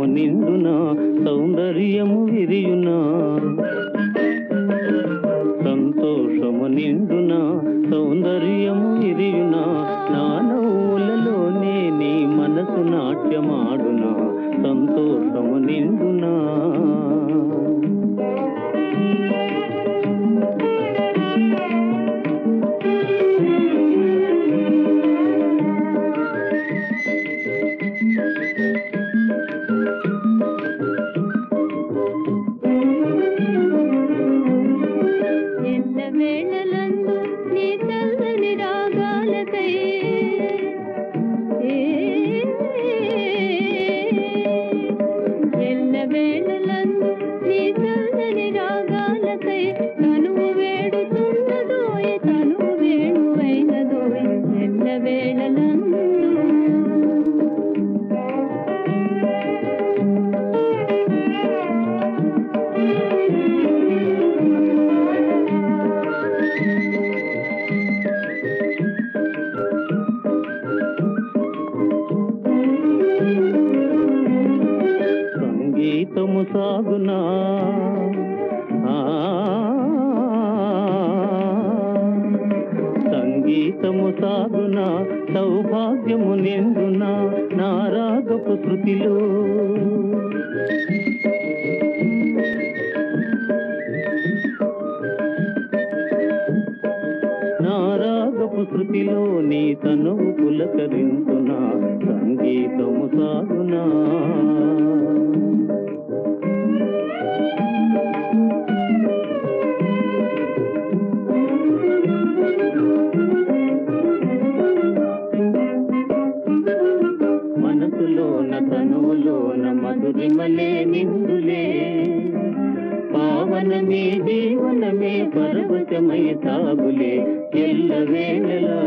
సంతోషము నిండున? సౌందర్యము విరియునా? సంతోషము నిండున? సౌందర్యము విరియునా? నా నవ్వులలోనే నీ మనసు నాట్యమాడునా? సంతోషము నిండునా? వేళలందు నీ చల్లని రాగాలకై తనువు వేడుతున్నదోయ్ తనువు వేణువైనదోయ్ ఎల్ల సాగునా? ఆ, సంగీతము సాగునా సౌభాగ్యము నిండునా? నారాగపు శృతిలో. నారాగపు శృతిలో నీ తనువు పులకరించునా తనువులోన విమలే నిందులే పావనమే జీవనమే పర్వతమయ తాగులే. ఎల్ల వేళలా